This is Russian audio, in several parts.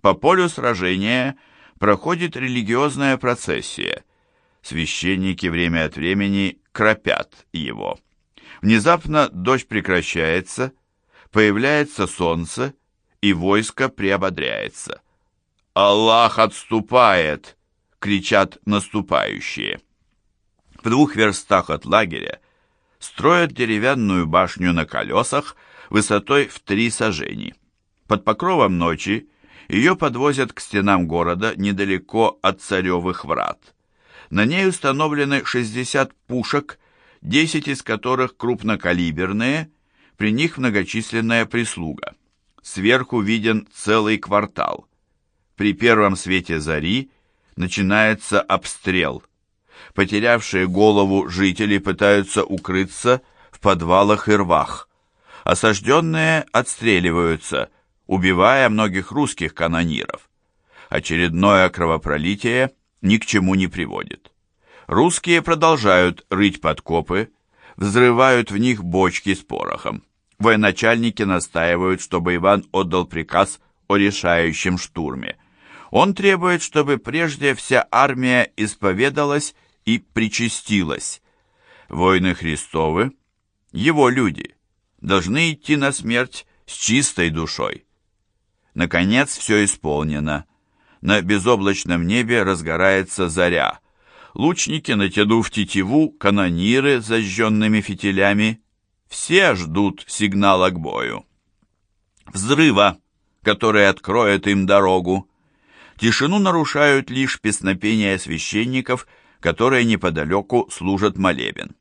По полю сражения проходит религиозная процессия. Священники время от времени кропят его. Внезапно дождь прекращается, появляется солнце, и войско приободряется. «Аллах отступает!» — кричат наступающие. В двух верстах от лагеря строят деревянную башню на колесах высотой в три сажени. Под покровом ночи ее подвозят к стенам города недалеко от царевых врат. На ней установлены 60 пушек, 10 из которых крупнокалиберные, при них многочисленная прислуга. Сверху виден целый квартал. При первом свете зари начинается обстрел – Потерявшие голову жители пытаются укрыться в подвалах и рвах. Осажденные отстреливаются, убивая многих русских канониров. Очередное кровопролитие ни к чему не приводит. Русские продолжают рыть подкопы, взрывают в них бочки с порохом. Военачальники настаивают, чтобы Иван отдал приказ о решающем штурме. Он требует, чтобы прежде вся армия исповедалась и причастилась. Воины Христовы, его люди, должны идти на смерть с чистой душой. Наконец все исполнено. На безоблачном небе разгорается заря. Лучники, натянув тетиву, канониры с зажженными фитилями, все ждут сигнала к бою. Взрыва, который откроет им дорогу. Тишину нарушают лишь песнопения священников – которые неподалеку служат молебен.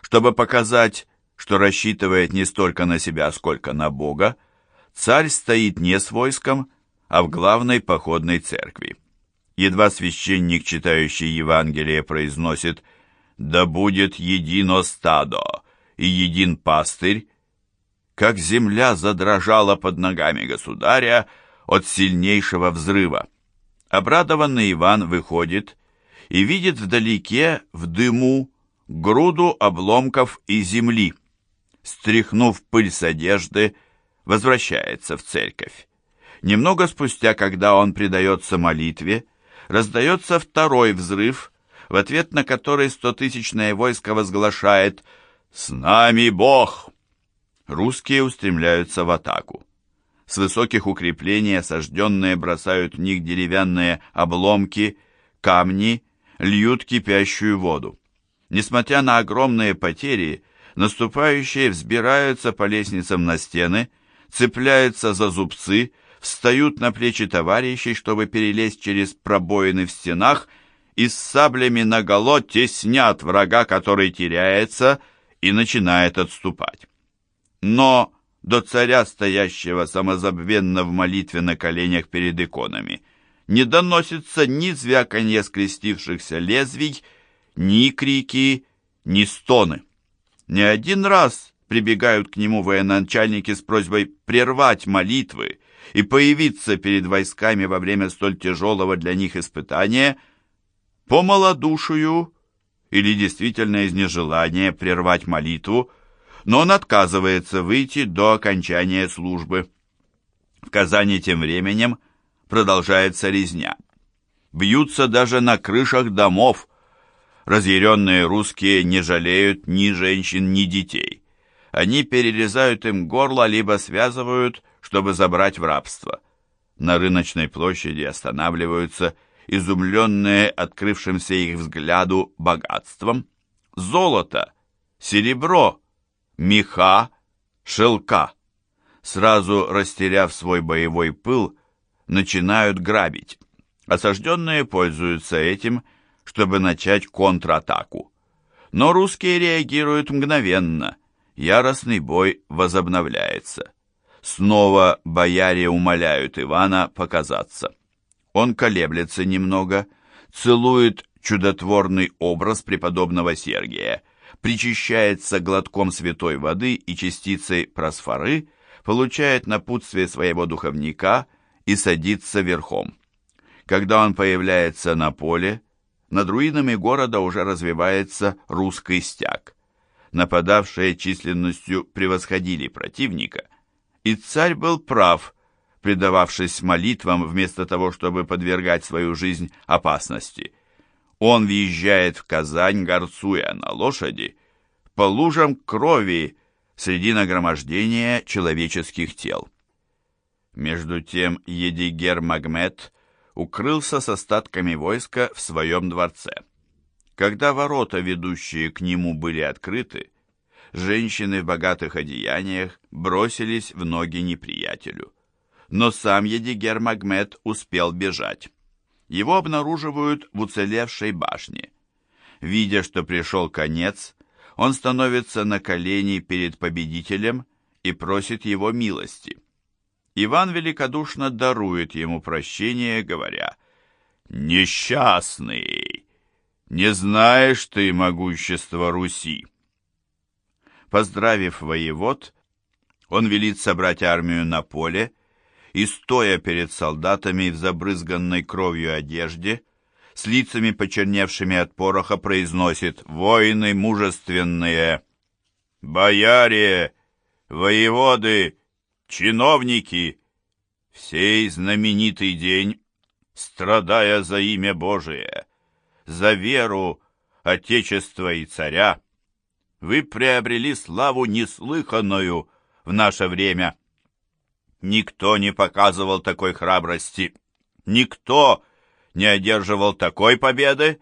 Чтобы показать, что рассчитывает не столько на себя, сколько на Бога, царь стоит не с войском, а в главной походной церкви. Едва священник, читающий Евангелие, произносит «Да будет едино стадо и един пастырь», как земля задрожала под ногами государя от сильнейшего взрыва. Обрадованный Иван выходит и видит вдалеке, в дыму, груду обломков и земли. Стряхнув пыль с одежды, возвращается в церковь. Немного спустя, когда он предается молитве, раздается второй взрыв, в ответ на который стотысячное войско возглашает «С нами Бог!». Русские устремляются в атаку. С высоких укреплений осажденные бросают в них деревянные обломки, камни льют кипящую воду. Несмотря на огромные потери, наступающие взбираются по лестницам на стены, цепляются за зубцы, встают на плечи товарищей, чтобы перелезть через пробоины в стенах, и с саблями наголо теснят врага, который теряется и начинает отступать. Но до царя, стоящего самозабвенно в молитве на коленях перед иконами, не доносится ни звяканье скрестившихся лезвий, ни крики, ни стоны. Не один раз прибегают к нему военачальники с просьбой прервать молитвы и появиться перед войсками во время столь тяжелого для них испытания по малодушию или действительно из нежелания прервать молитву, но он отказывается выйти до окончания службы. В Казани тем временем – продолжается резня. Бьются даже на крышах домов. Разъяренные русские не жалеют ни женщин, ни детей. Они перерезают им горло, либо связывают, чтобы забрать в рабство. На рыночной площади останавливаются изумленные открывшимся их взгляду богатством. Золото, серебро, меха, шелка. Сразу растеряв свой боевой пыл, начинают грабить. Осажденные пользуются этим, чтобы начать контратаку. Но русские реагируют мгновенно. Яростный бой возобновляется. Снова бояре умоляют Ивана показаться. Он колеблется немного, целует чудотворный образ преподобного Сергия, причащается глотком святой воды и частицей просфоры, получает напутствие своего духовника – и садится верхом. Когда он появляется на поле, над руинами города уже развивается русский стяг. Нападавшие численностью превосходили противника, и царь был прав, предававшись молитвам вместо того, чтобы подвергать свою жизнь опасности. Он въезжает в Казань, горцуя на лошади, по лужам крови среди нагромождения человеческих тел. Между тем Едигер Магмед укрылся с остатками войска в своем дворце. Когда ворота, ведущие к нему, были открыты, женщины в богатых одеяниях бросились в ноги неприятелю. Но сам Едигер Магмед успел бежать. Его обнаруживают в уцелевшей башне. Видя, что пришел конец, он становится на колени перед победителем и просит его милости. Иван великодушно дарует ему прощение, говоря, «Несчастный, не знаешь ты могущества Руси». Поздравив воевод, он велит собрать армию на поле и, стоя перед солдатами в забрызганной кровью одежде, с лицами почерневшими от пороха, произносит «Воины мужественные! Бояре! Воеводы! Чиновники! В сей знаменитый день, страдая за имя Божие, за веру Отечества и Царя, вы приобрели славу неслыханную в наше время. Никто не показывал такой храбрости, никто не одерживал такой победы.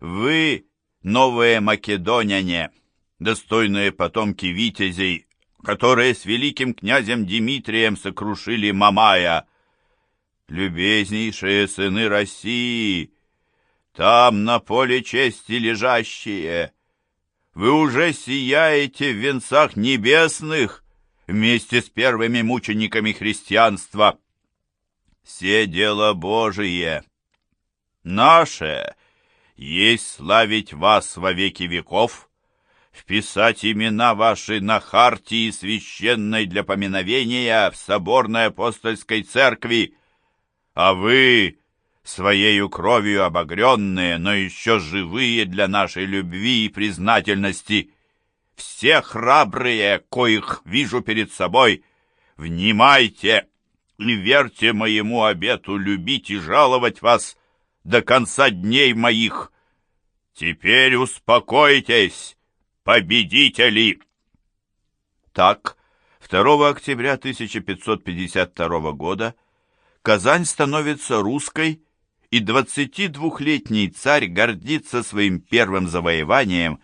Вы, новые македоняне, достойные потомки витязей, которые с великим князем Дмитрием сокрушили Мамая, любезнейшие сыны России, там на поле чести лежащие, вы уже сияете в венцах небесных вместе с первыми мучениками христианства. Все дело Божие. Наше есть славить вас во веки веков, вписать имена ваши на хартии священной для поминовения в соборной апостольской церкви, а вы своею кровью обогренные, но еще живые для нашей любви и признательности. Все храбрые, коих вижу перед собой, внимайте и верьте моему обету любить и жаловать вас до конца дней моих. Теперь успокойтесь, победители!» Так, 2 октября 1552 года Казань становится русской и 22-летний царь гордится своим первым завоеванием,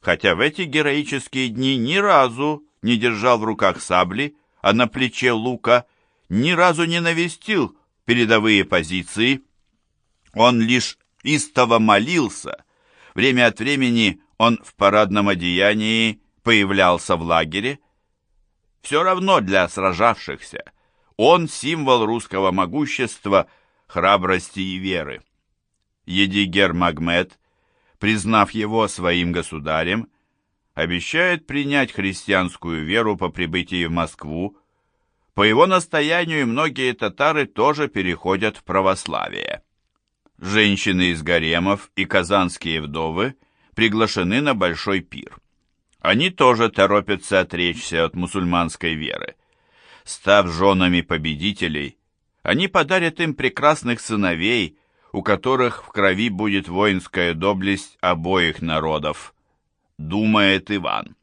хотя в эти героические дни ни разу не держал в руках сабли, а на плече лука, ни разу не навестил передовые позиции. Он лишь истово молился. Время от времени он в парадном одеянии появлялся в лагере. Все равно для сражавшихся. Он символ русского могущества – храбрости и веры. Едигер Магмед, признав его своим государем, обещает принять христианскую веру по прибытии в Москву. По его настоянию многие татары тоже переходят в православие. Женщины из гаремов и казанские вдовы приглашены на большой пир. Они тоже торопятся отречься от мусульманской веры. Став женами победителей, они подарят им прекрасных сыновей, у которых в крови будет воинская доблесть обоих народов, думает Иван.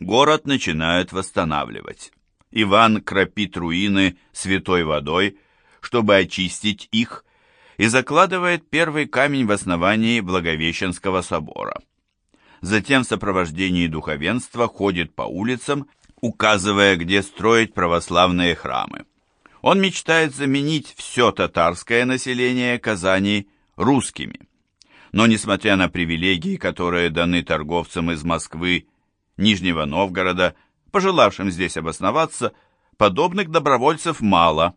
Город начинают восстанавливать. Иван кропит руины святой водой, чтобы очистить их, и закладывает первый камень в основании Благовещенского собора. Затем в сопровождении духовенства ходит по улицам, указывая, где строить православные храмы. Он мечтает заменить все татарское население Казани русскими. Но несмотря на привилегии, которые даны торговцам из Москвы, Нижнего Новгорода, пожелавшим здесь обосноваться, подобных добровольцев мало,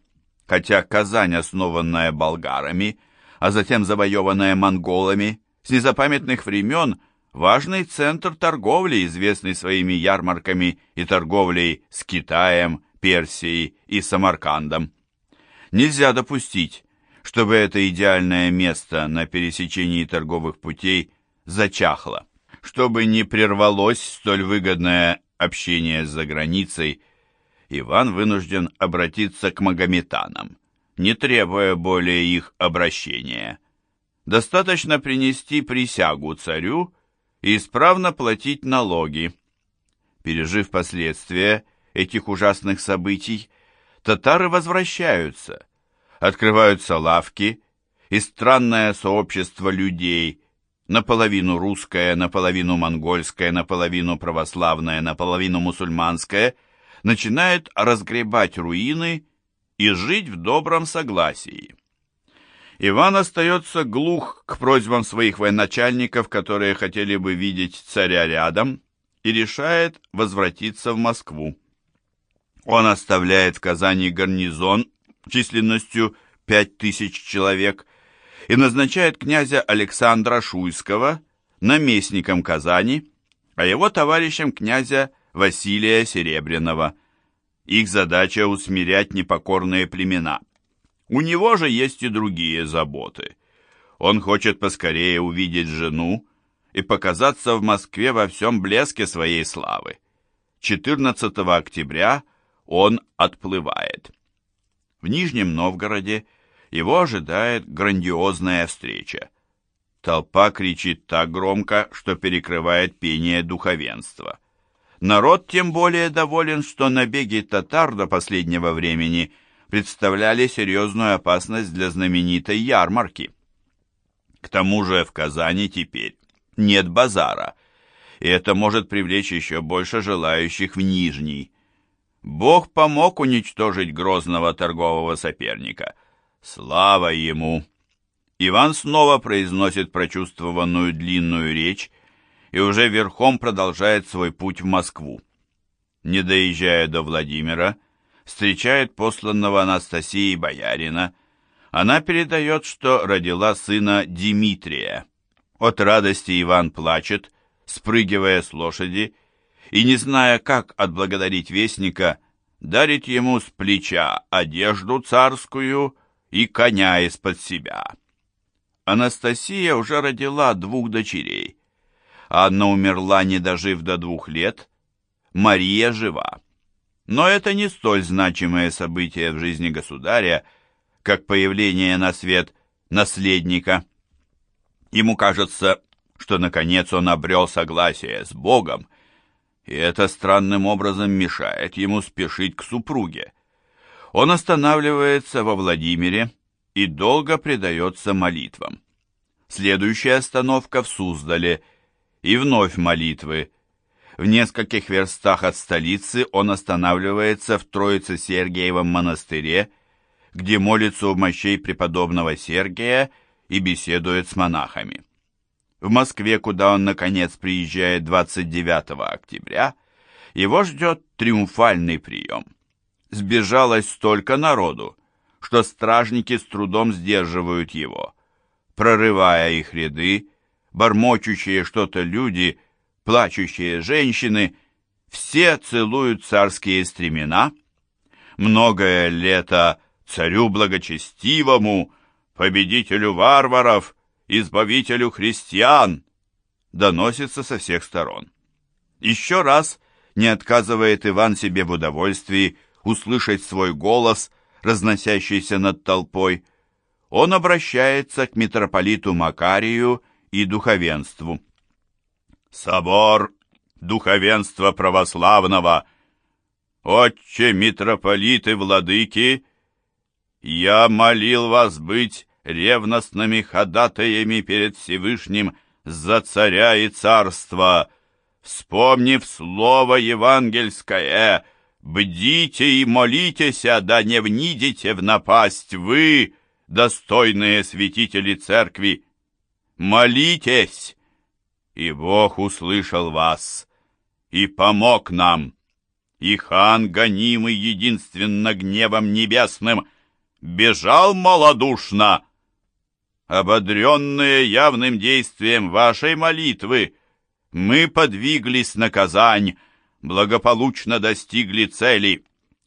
хотя Казань, основанная болгарами, а затем завоеванная монголами, с незапамятных времен важный центр торговли, известный своими ярмарками и торговлей с Китаем, Персией и Самаркандом. Нельзя допустить, чтобы это идеальное место на пересечении торговых путей зачахло, чтобы не прервалось столь выгодное общение с заграницей. Иван вынужден обратиться к магометанам, не требуя более их обращения. Достаточно принести присягу царю и исправно платить налоги. Пережив последствия этих ужасных событий, татары возвращаются, открываются лавки, и странное сообщество людей, наполовину русское, наполовину монгольское, наполовину православное, наполовину мусульманское, начинает разгребать руины и жить в добром согласии. Иван остается глух к просьбам своих военачальников, которые хотели бы видеть царя рядом, и решает возвратиться в Москву. Он оставляет в Казани гарнизон численностью пять тысяч человек и назначает князя Александра Шуйского наместником Казани, а его товарищем князя Василия Серебряного. Их задача усмирять непокорные племена. У него же есть и другие заботы. Он хочет поскорее увидеть жену и показаться в Москве во всем блеске своей славы. 14 октября он отплывает. В Нижнем Новгороде его ожидает грандиозная встреча. Толпа кричит так громко, что перекрывает пение духовенства. Народ тем более доволен, что набеги татар до последнего времени представляли серьезную опасность для знаменитой ярмарки. К тому же в Казани теперь нет базара, и это может привлечь еще больше желающих в Нижний. Бог помог уничтожить грозного торгового соперника. Слава ему! Иван снова произносит прочувствованную длинную речь и уже верхом продолжает свой путь в Москву. Не доезжая до Владимира, встречает посланного Анастасии боярина. Она передает, что родила сына Дмитрия. От радости Иван плачет, спрыгивая с лошади, и, не зная, как отблагодарить вестника, дарит ему с плеча одежду царскую и коня из-под себя. Анастасия уже родила двух дочерей. Анна умерла, не дожив до двух лет, Мария жива. Но это не столь значимое событие в жизни государя, как появление на свет наследника – Ему кажется, что наконец он обрел согласие с Богом, и это странным образом мешает ему спешить к супруге. Он останавливается во Владимире и долго предается молитвам. Следующая остановка в Суздале, и вновь молитвы. В нескольких верстах от столицы он останавливается в Троице-Сергиевом монастыре, где молится у мощей преподобного Сергия и беседует с монахами. В Москве, куда он, наконец, приезжает 29 октября, его ждет триумфальный прием. Сбежалось столько народу, что стражники с трудом сдерживают его. Прорывая их ряды, бормочущие что-то люди, плачущие женщины, все целуют царские стремена. Многое лето царю благочестивому, победителю варваров, избавителю христиан, доносится со всех сторон. Еще раз не отказывает Иван себе в удовольствии услышать свой голос, разносящийся над толпой. Он обращается к митрополиту Макарию и духовенству. «Собор духовенства православного! Отче митрополиты владыки!» Я молил вас быть ревностными ходатаями перед Всевышним за царя и царство. Вспомнив слово евангельское, бдите и молитесь, а да не внидите в напасть вы, достойные святители церкви. Молитесь, и Бог услышал вас и помог нам. И хан, гонимый единственно гневом небесным, — бежал малодушно. Ободренные явным действием вашей молитвы, мы подвиглись на Казань, благополучно достигли цели.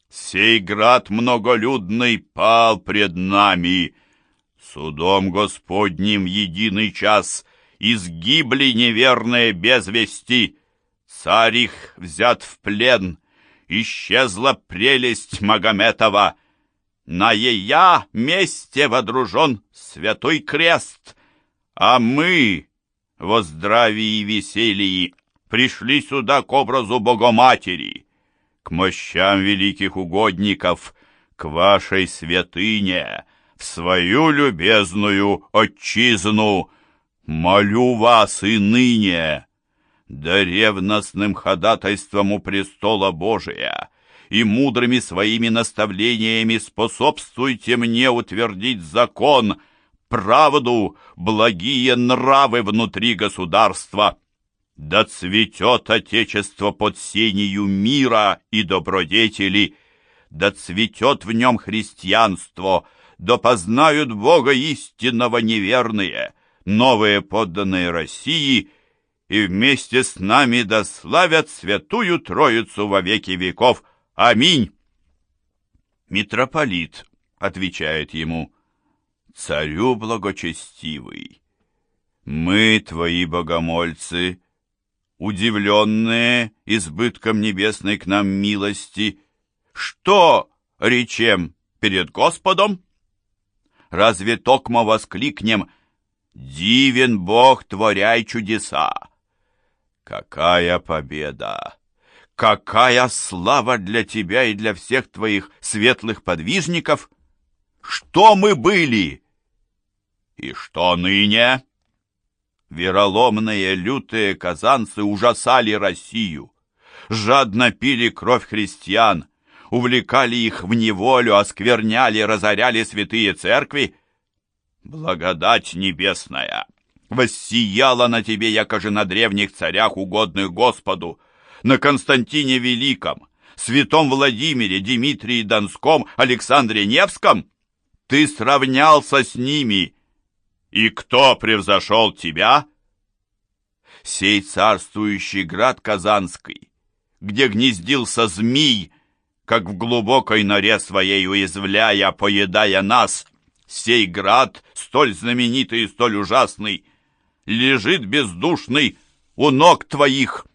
Сей град многолюдный пал пред нами. Судом Господним единый час изгибли неверные без вести. Царь их взят в плен, исчезла прелесть Магометова. На ея месте водружен святой крест, а мы, во здравии и веселье, пришли сюда к образу Богоматери, к мощам великих угодников, к вашей святыне, в свою любезную отчизну. Молю вас и ныне, да ревностным ходатайством у престола Божия и мудрыми своими наставлениями способствуйте мне утвердить закон, правду, благие нравы внутри государства. Да цветет Отечество под сенью мира и добродетели, да цветет в нем христианство, да познают Бога истинного неверные, новые подданные России, и вместе с нами да славят святую Троицу во веки веков. Аминь. Митрополит отвечает ему, «Царю благочестивый, мы, твои богомольцы, удивленные избытком небесной к нам милости, что речем перед Господом? Разве токмо воскликнем «Дивен Бог, творяй чудеса!» Какая победа! Какая слава для тебя и для всех твоих светлых подвижников! Что мы были? И что ныне? Вероломные, лютые казанцы ужасали Россию, жадно пили кровь христиан, увлекали их в неволю, оскверняли, разоряли святые церкви. Благодать небесная воссияла на тебе, якоже на древних царях, угодных Господу, на Константине Великом, святом Владимире, Дмитрии Донском, Александре Невском. Ты сравнялся с ними, и кто превзошел тебя? Сей царствующий град Казанский, где гнездился змей, как в глубокой норе своей уязвляя, поедая нас, сей град, столь знаменитый и столь ужасный, лежит бездушный у ног твоих.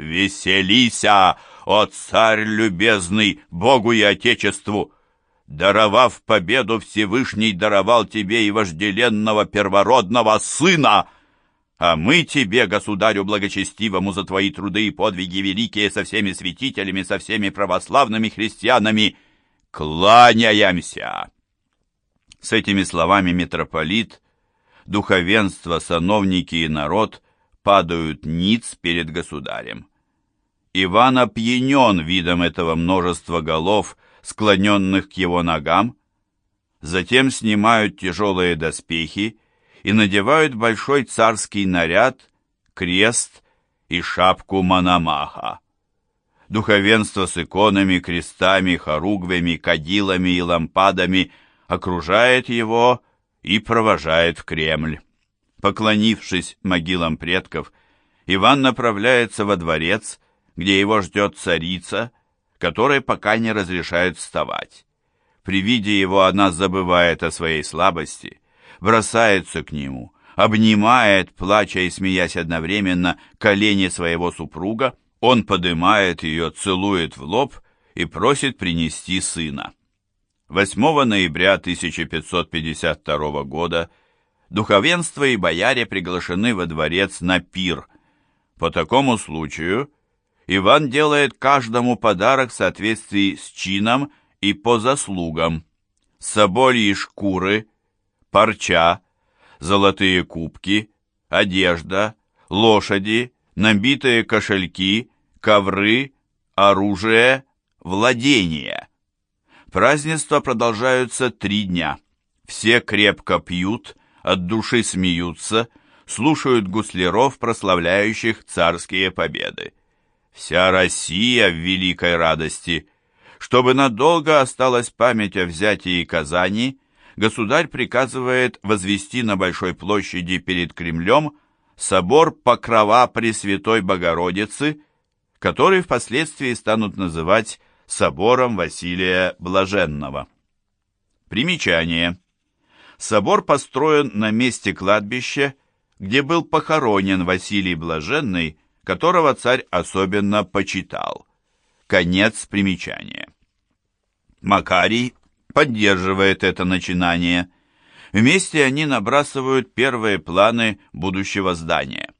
Веселися, о царь любезный, Богу и Отечеству! Даровав победу, Всевышний даровал тебе и вожделенного первородного сына, а мы тебе, государю благочестивому, за твои труды и подвиги великие со всеми святителями, со всеми православными христианами, кланяемся!» С этими словами митрополит духовенство, сановники и народ падают ниц перед государем. Иван опьянен видом этого множества голов, склоненных к его ногам, затем снимают тяжелые доспехи и надевают большой царский наряд, крест и шапку Мономаха. Духовенство с иконами, крестами, хоругвями, кадилами и лампадами окружает его и провожает в Кремль. Поклонившись могилам предков, Иван направляется во дворец, где его ждет царица, которой пока не разрешают вставать. При виде его она забывает о своей слабости, бросается к нему, обнимает, плача и смеясь одновременно, колени своего супруга, он подымает ее, целует в лоб и просит принести сына. 8 ноября 1552 года духовенство и бояре приглашены во дворец на пир. По такому случаю Иван делает каждому подарок в соответствии с чином и по заслугам. Собольи шкуры, парча, золотые кубки, одежда, лошади, набитые кошельки, ковры, оружие, владения. Празднества продолжаются три дня. Все крепко пьют, от души смеются, слушают гусляров, прославляющих царские победы. Вся Россия в великой радости. Чтобы надолго осталась память о взятии Казани, государь приказывает возвести на Большой площади перед Кремлем собор Покрова Пресвятой Богородицы, который впоследствии станут называть собором Василия Блаженного. Примечание. Собор построен на месте кладбища, где был похоронен Василий Блаженный, которого царь особенно почитал. Конец примечания. Макарий поддерживает это начинание. Вместе они набрасывают первые планы будущего здания.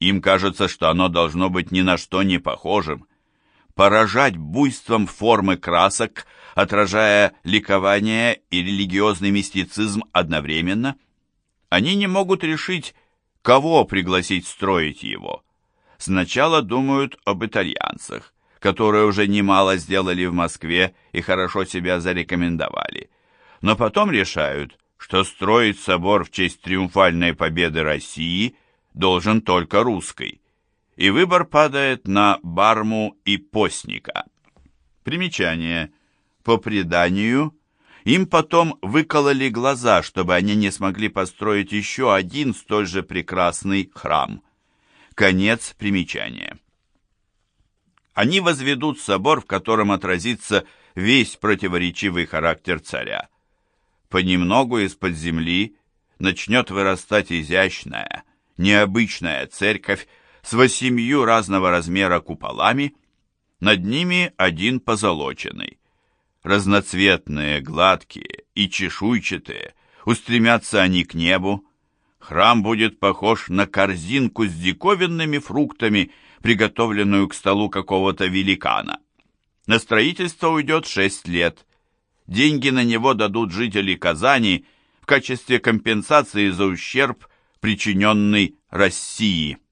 Им кажется, что оно должно быть ни на что не похожим, поражать буйством формы красок, отражая ликование и религиозный мистицизм одновременно. Они не могут решить, кого пригласить строить его. Сначала думают об итальянцах, которые уже немало сделали в Москве и хорошо себя зарекомендовали. Но потом решают, что строить собор в честь триумфальной победы России должен только русский. И выбор падает на Барму и Постника. Примечание. По преданию, им потом выкололи глаза, чтобы они не смогли построить еще один столь же прекрасный храм. Конец примечания. Они возведут собор, в котором отразится весь противоречивый характер царя. Понемногу из-под земли начнет вырастать изящная, необычная церковь с восемью разного размера куполами, над ними один позолоченный. Разноцветные, гладкие и чешуйчатые, устремятся они к небу. Храм будет похож на корзинку с диковинными фруктами, приготовленную к столу какого-то великана. На строительство уйдет шесть лет. Деньги на него дадут жители Казани в качестве компенсации за ущерб, причиненный России.